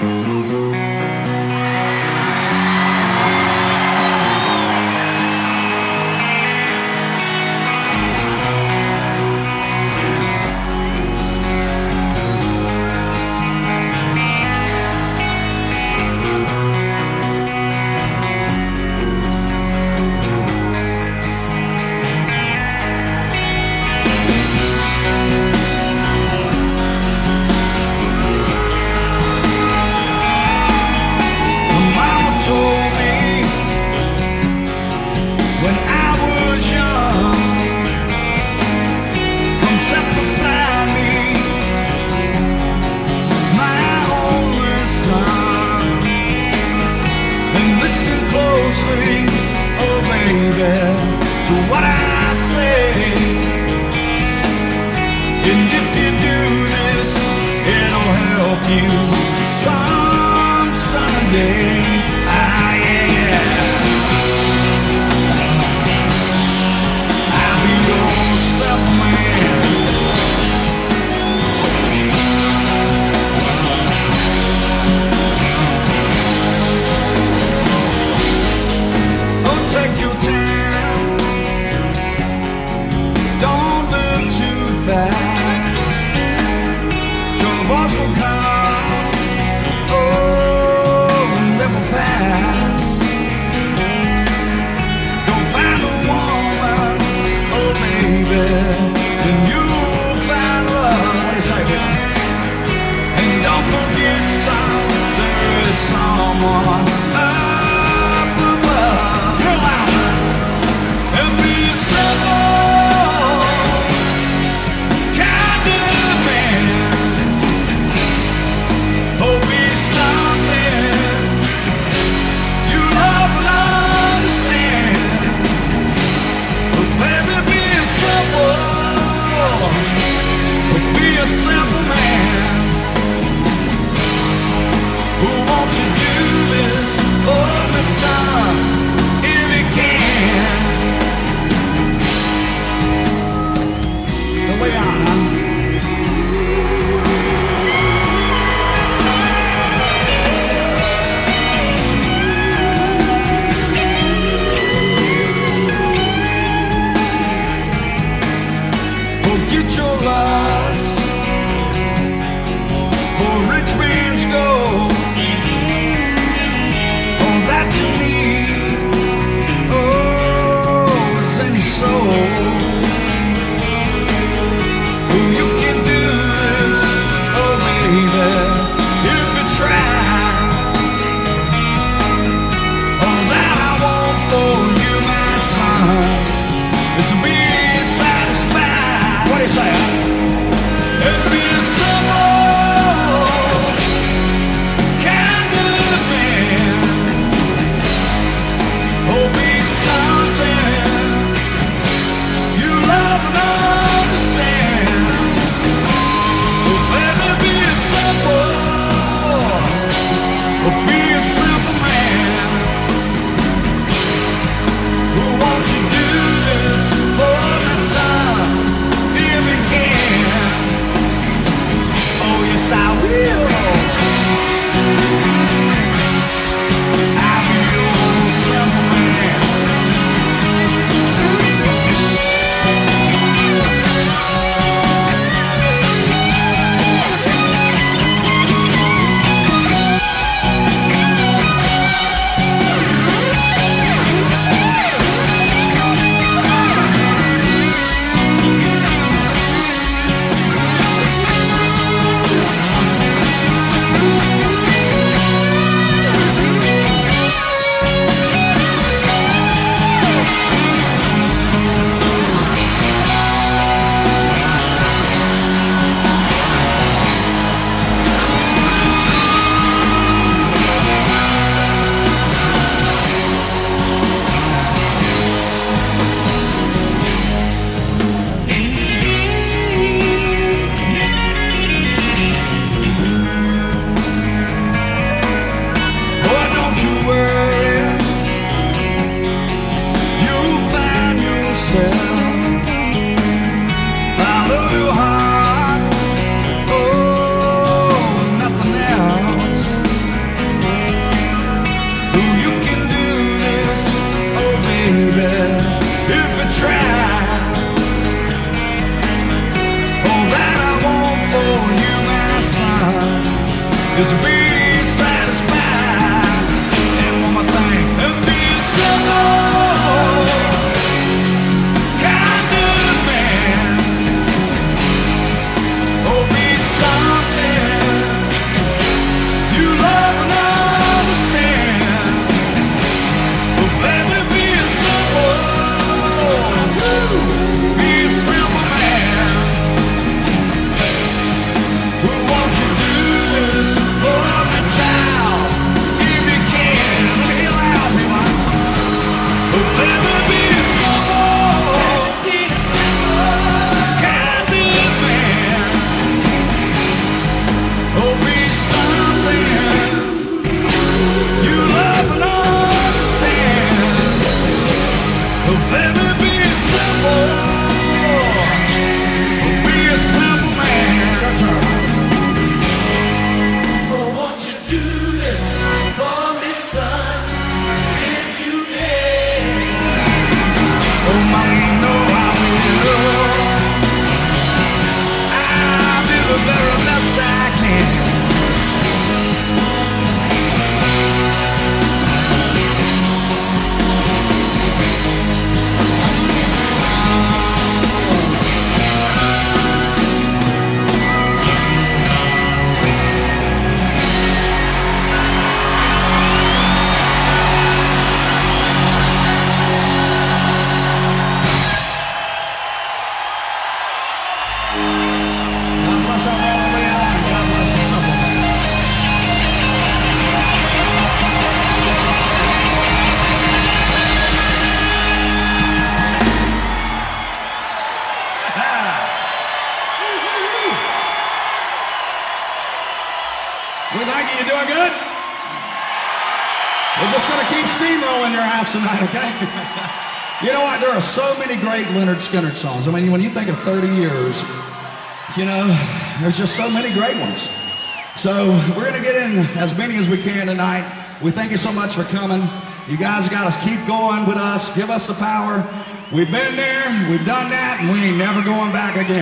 Música help you some Sunday. Ah, yeah. I'll be your. Oh, take your time. Don't look too fast. Your voice will come. home. don't you do? Is be Thank you. You doing good? We're just going to keep steamrolling your ass tonight, okay? you know what? There are so many great Lynyrd Skynyrd songs. I mean, when you think of 30 years, you know, there's just so many great ones. So we're going to get in as many as we can tonight. We thank you so much for coming. You guys got to keep going with us. Give us the power. We've been there, we've done that, and we ain't never going back again.